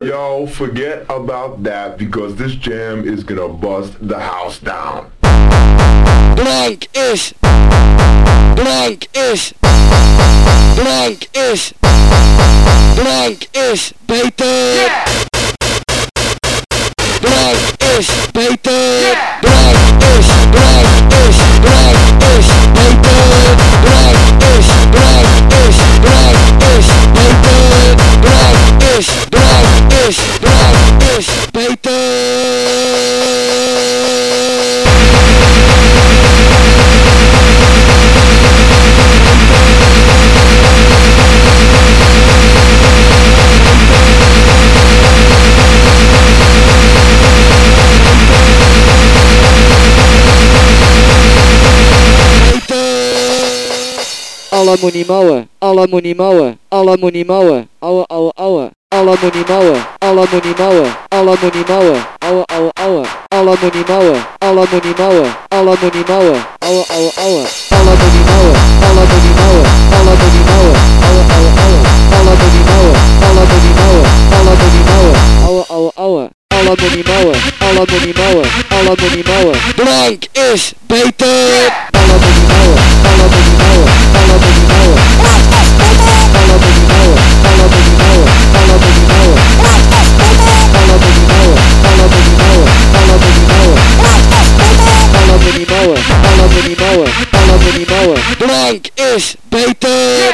Yo, forget about that because this jam is gonna bust the house down. Blank is. Blank is. Blank is. Blank is beter. Blank is beter. Blank beter. Alla moet mouwen, alla moet mouwen, alla alla moet mouwen, alla moet mouwen, ouwe ouwe ouwe. Alla moet mouwen, alla moet mouwen, alla moet mouwen, ouwe ouwe ouwe. Alla moet mouwen, alla moet mouwen, alla moet mouwen, ouwe ouwe ouwe. Alla moet mouwen, alla moet mouwen, alla moet mouwen. Blank is beter. mouwen. Alle voor die mouwen. Drank is beter.